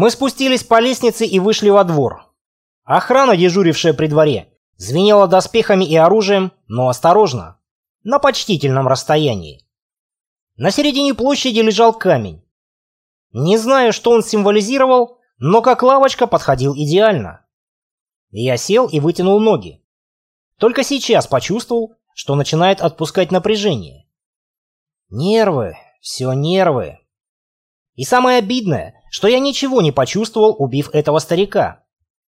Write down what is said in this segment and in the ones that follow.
Мы спустились по лестнице и вышли во двор. Охрана, дежурившая при дворе, звенела доспехами и оружием, но осторожно, на почтительном расстоянии. На середине площади лежал камень. Не знаю, что он символизировал, но как лавочка подходил идеально. Я сел и вытянул ноги. Только сейчас почувствовал, что начинает отпускать напряжение. Нервы, все нервы. И самое обидное, что я ничего не почувствовал, убив этого старика.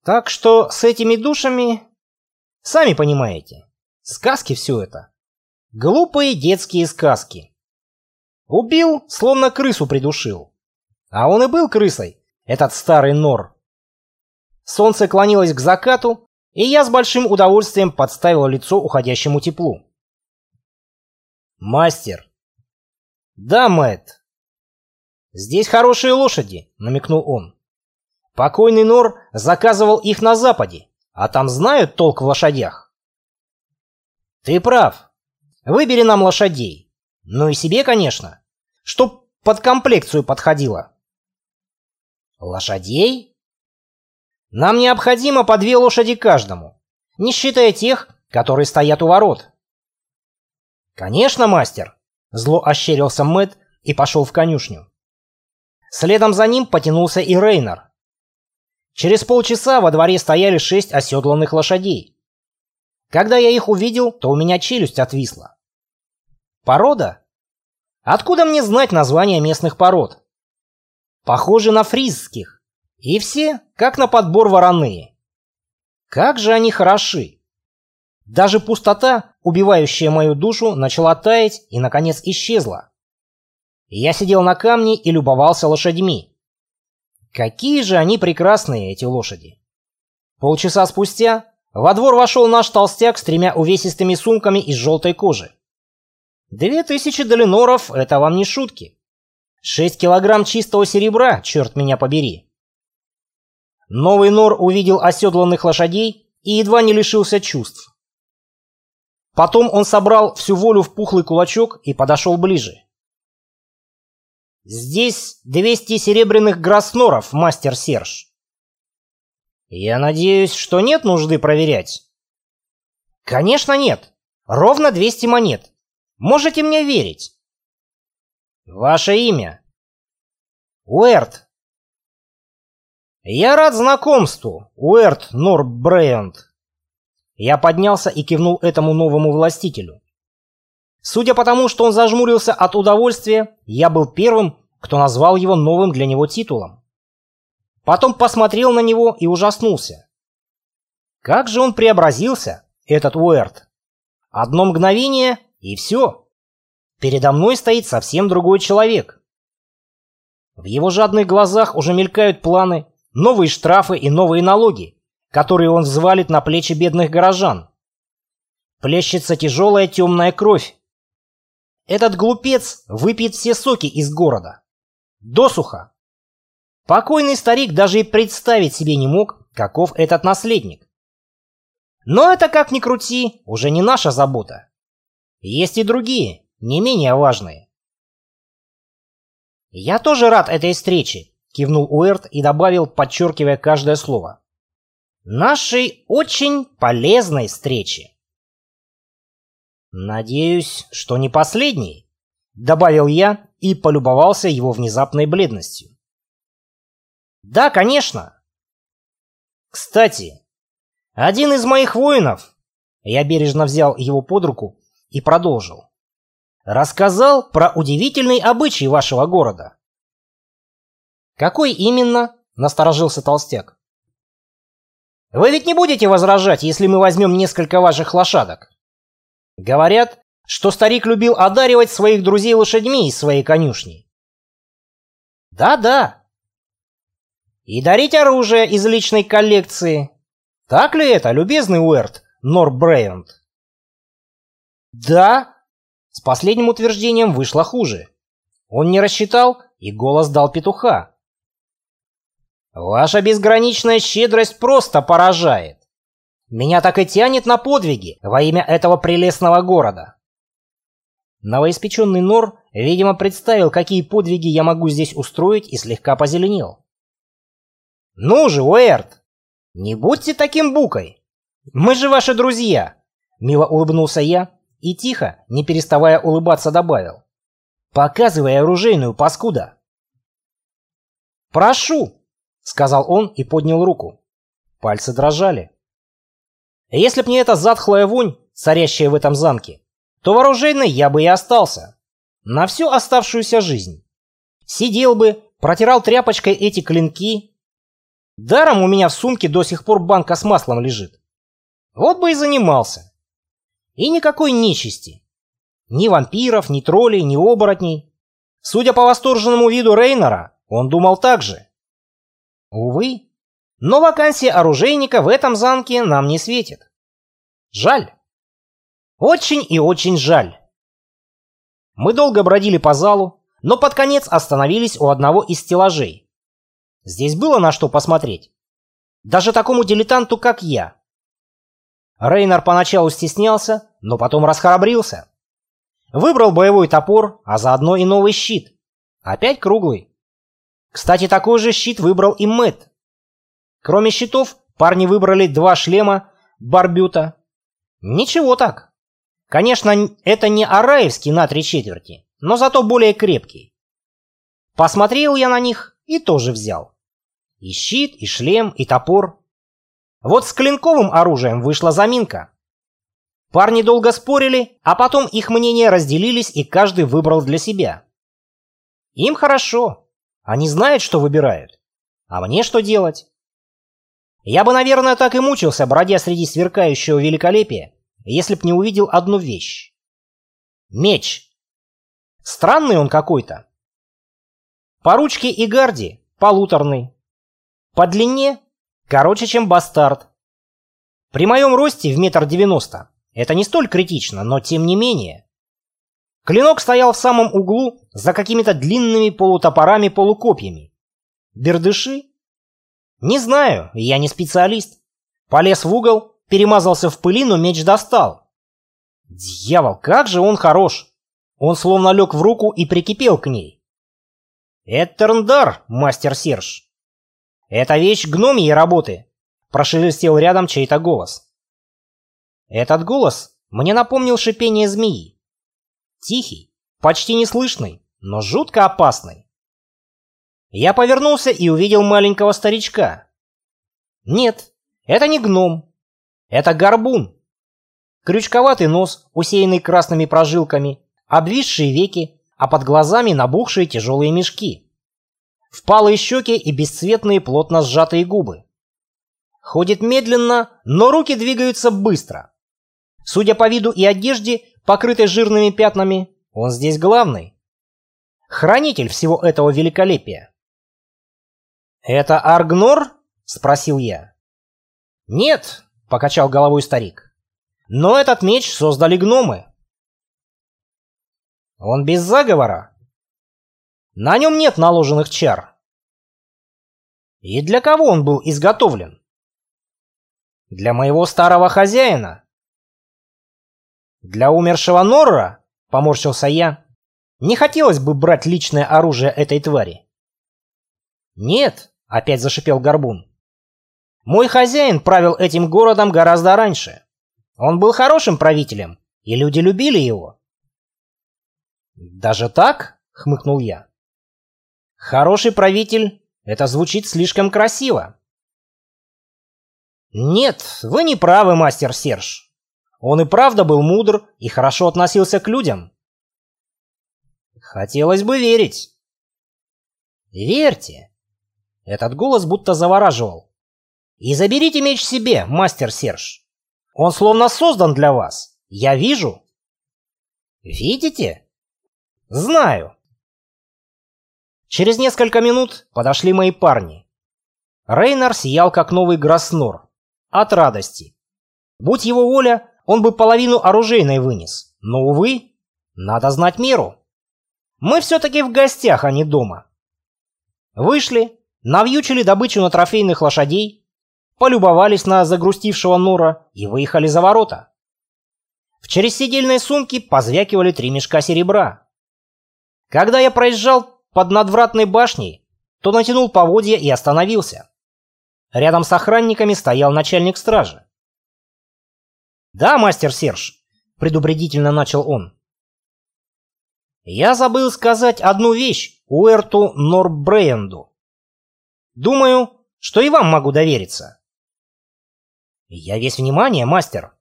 Так что с этими душами... Сами понимаете, сказки все это. Глупые детские сказки. Убил, словно крысу придушил. А он и был крысой, этот старый нор. Солнце клонилось к закату, и я с большим удовольствием подставил лицо уходящему теплу. «Мастер!» «Да, Мэтт!» «Здесь хорошие лошади», — намекнул он. «Покойный Нор заказывал их на Западе, а там знают толк в лошадях». «Ты прав. Выбери нам лошадей. Ну и себе, конечно. Чтоб под комплекцию подходило». «Лошадей?» «Нам необходимо по две лошади каждому, не считая тех, которые стоят у ворот». «Конечно, мастер!» — зло ощерился Мэтт и пошел в конюшню. Следом за ним потянулся и Рейнер. Через полчаса во дворе стояли шесть оседланных лошадей. Когда я их увидел, то у меня челюсть отвисла. Порода? Откуда мне знать названия местных пород? Похожи на фризских. И все, как на подбор вороные. Как же они хороши! Даже пустота, убивающая мою душу, начала таять и, наконец, исчезла. Я сидел на камне и любовался лошадьми. Какие же они прекрасные, эти лошади! Полчаса спустя во двор вошел наш толстяк с тремя увесистыми сумками из желтой кожи. Две тысячи долиноров — это вам не шутки. Шесть килограмм чистого серебра, черт меня побери. Новый нор увидел оседланных лошадей и едва не лишился чувств. Потом он собрал всю волю в пухлый кулачок и подошел ближе. «Здесь 200 серебряных гросноров, мастер Серж». «Я надеюсь, что нет нужды проверять?» «Конечно нет. Ровно 200 монет. Можете мне верить». «Ваше имя?» «Уэрт». «Я рад знакомству, Уэрт Норбрейнд». Я поднялся и кивнул этому новому властителю. Судя по тому, что он зажмурился от удовольствия, я был первым, кто назвал его новым для него титулом. Потом посмотрел на него и ужаснулся. Как же он преобразился, этот Уэрт. Одно мгновение, и все. Передо мной стоит совсем другой человек. В его жадных глазах уже мелькают планы, новые штрафы и новые налоги которые он взвалит на плечи бедных горожан. Плещется тяжелая темная кровь. Этот глупец выпьет все соки из города. Досуха. Покойный старик даже и представить себе не мог, каков этот наследник. Но это, как ни крути, уже не наша забота. Есть и другие, не менее важные. «Я тоже рад этой встрече», — кивнул Уэрт и добавил, подчеркивая каждое слово нашей очень полезной встречи. «Надеюсь, что не последней», — добавил я и полюбовался его внезапной бледностью. «Да, конечно». «Кстати, один из моих воинов...» Я бережно взял его под руку и продолжил. «Рассказал про удивительный обычай вашего города». «Какой именно?» — насторожился толстяк. Вы ведь не будете возражать, если мы возьмем несколько ваших лошадок? Говорят, что старик любил одаривать своих друзей лошадьми из своей конюшни. Да-да. И дарить оружие из личной коллекции. Так ли это, любезный Уэрт Норбрейвент? Да. С последним утверждением вышло хуже. Он не рассчитал и голос дал петуха. Ваша безграничная щедрость просто поражает. Меня так и тянет на подвиги во имя этого прелестного города. Новоиспеченный Нор, видимо, представил, какие подвиги я могу здесь устроить, и слегка позеленел. Ну же, Уэрт, не будьте таким букой. Мы же ваши друзья. Мило улыбнулся я и тихо, не переставая улыбаться, добавил. Показывай оружейную, паскуда. «Прошу!» — сказал он и поднял руку. Пальцы дрожали. Если б не эта затхлая вонь, царящая в этом замке, то вооруженный я бы и остался. На всю оставшуюся жизнь. Сидел бы, протирал тряпочкой эти клинки. Даром у меня в сумке до сих пор банка с маслом лежит. Вот бы и занимался. И никакой нечисти. Ни вампиров, ни троллей, ни оборотней. Судя по восторженному виду Рейнора, он думал так же. Увы, но вакансия оружейника в этом замке нам не светит. Жаль. Очень и очень жаль. Мы долго бродили по залу, но под конец остановились у одного из стеллажей. Здесь было на что посмотреть. Даже такому дилетанту, как я. Рейнар поначалу стеснялся, но потом расхрабрился. Выбрал боевой топор, а заодно и новый щит. Опять круглый. Кстати, такой же щит выбрал и Мэтт. Кроме щитов, парни выбрали два шлема Барбюта. Ничего так. Конечно, это не араевский на три четверти, но зато более крепкий. Посмотрел я на них и тоже взял. И щит, и шлем, и топор. Вот с клинковым оружием вышла заминка. Парни долго спорили, а потом их мнения разделились, и каждый выбрал для себя. Им хорошо. Они знают, что выбирают. А мне что делать? Я бы, наверное, так и мучился, бродя среди сверкающего великолепия, если б не увидел одну вещь. Меч. Странный он какой-то. По ручке и гарде полуторный. По длине короче, чем бастард. При моем росте в метр девяносто это не столь критично, но тем не менее. Клинок стоял в самом углу за какими-то длинными полутопорами-полукопьями. Бердыши? Не знаю, я не специалист. Полез в угол, перемазался в пыли, но меч достал. Дьявол, как же он хорош! Он словно лег в руку и прикипел к ней. «Этерндар, мастер Серж!» «Это вещь гномьей работы!» Прошелестел рядом чей-то голос. Этот голос мне напомнил шипение змеи. Тихий, почти неслышный, но жутко опасный. Я повернулся и увидел маленького старичка. Нет, это не гном, это горбун. Крючковатый нос, усеянный красными прожилками, обвисшие веки, а под глазами набухшие тяжелые мешки. Впалые щеки и бесцветные плотно сжатые губы. Ходит медленно, но руки двигаются быстро. Судя по виду и одежде, покрытой жирными пятнами, он здесь главный. Хранитель всего этого великолепия. «Это Аргнор?» — спросил я. «Нет, — покачал головой старик. «Но этот меч создали гномы». «Он без заговора?» «На нем нет наложенных чар». «И для кого он был изготовлен?» «Для моего старого хозяина». «Для умершего Норра?» — поморщился я. «Не хотелось бы брать личное оружие этой твари». «Нет», — опять зашипел Горбун. Мой хозяин правил этим городом гораздо раньше. Он был хорошим правителем, и люди любили его. «Даже так?» — хмыкнул я. «Хороший правитель — это звучит слишком красиво». «Нет, вы не правы, мастер Серж. Он и правда был мудр и хорошо относился к людям». «Хотелось бы верить». «Верьте». Этот голос будто завораживал. И заберите меч себе, мастер Серж. Он словно создан для вас. Я вижу. Видите? Знаю. Через несколько минут подошли мои парни. Рейнар сиял, как новый Гроснор. От радости. Будь его воля, он бы половину оружейной вынес. Но, увы, надо знать меру. Мы все-таки в гостях, а не дома. Вышли, навьючили добычу на трофейных лошадей, полюбовались на загрустившего Нора и выехали за ворота. В чересидельной сумке позвякивали три мешка серебра. Когда я проезжал под надвратной башней, то натянул поводья и остановился. Рядом с охранниками стоял начальник стражи. «Да, мастер Серж», — предупредительно начал он. «Я забыл сказать одну вещь Уэрту Норбрейенду. Думаю, что и вам могу довериться». «Я весь внимание, мастер».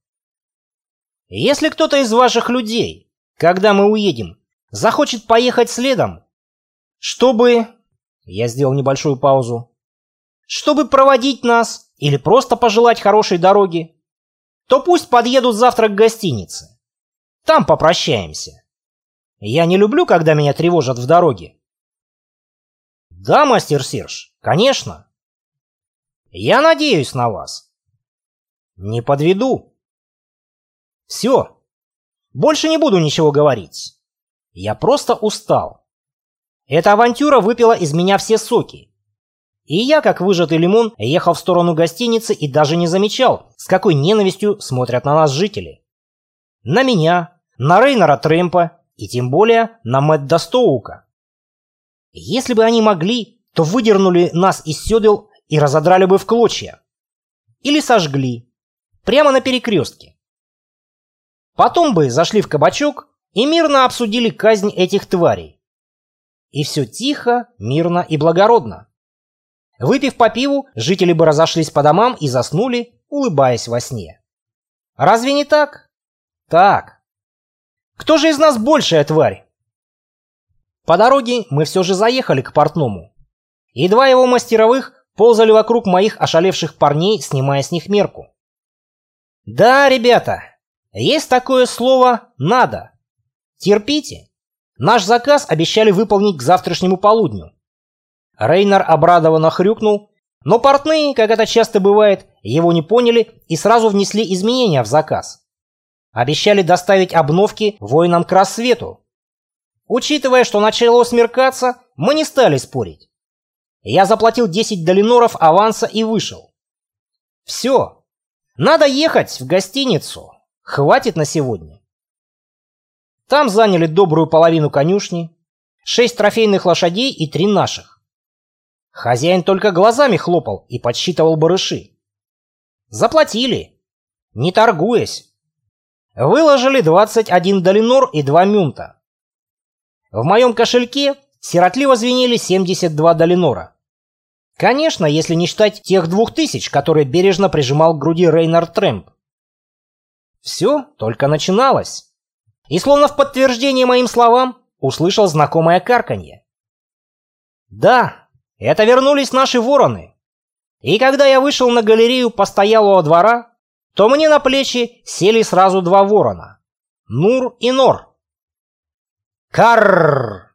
«Если кто-то из ваших людей, когда мы уедем, захочет поехать следом, чтобы...» Я сделал небольшую паузу. «Чтобы проводить нас или просто пожелать хорошей дороги, то пусть подъедут завтра к гостинице. Там попрощаемся. Я не люблю, когда меня тревожат в дороге. Да, мастер Серж, конечно. Я надеюсь на вас. Не подведу. Все. Больше не буду ничего говорить. Я просто устал. Эта авантюра выпила из меня все соки. И я, как выжатый лимон, ехал в сторону гостиницы и даже не замечал, с какой ненавистью смотрят на нас жители. На меня, на Рейнера Трэмпа и тем более на Мэтта Стоука. Если бы они могли, то выдернули нас из седел и разодрали бы в клочья. Или сожгли. Прямо на перекрестке. Потом бы зашли в кабачок и мирно обсудили казнь этих тварей. И все тихо, мирно и благородно. Выпив по пиву, жители бы разошлись по домам и заснули, улыбаясь во сне. Разве не так? Так. Кто же из нас большая тварь? По дороге мы все же заехали к портному. И два его мастеровых ползали вокруг моих ошалевших парней, снимая с них мерку. Да, ребята, есть такое слово «надо». Терпите. Наш заказ обещали выполнить к завтрашнему полудню. Рейнар обрадованно хрюкнул, но портные, как это часто бывает, его не поняли и сразу внесли изменения в заказ. Обещали доставить обновки воинам к рассвету. Учитывая, что начало смеркаться, мы не стали спорить. Я заплатил 10 долиноров аванса и вышел. Все. Надо ехать в гостиницу. Хватит на сегодня. Там заняли добрую половину конюшни, шесть трофейных лошадей и три наших. Хозяин только глазами хлопал и подсчитывал барыши. Заплатили, не торгуясь. Выложили 21 долинор и 2 мюнта. В моем кошельке сиротливо звенели 72 долинора. Конечно, если не считать тех двух тысяч, которые бережно прижимал к груди Рейнар Трэмп. Все только начиналось. И словно в подтверждение моим словам, услышал знакомое карканье. Да, это вернулись наши вороны. И когда я вышел на галерею постоялого двора, то мне на плечи сели сразу два ворона. Нур и Нор. Карр!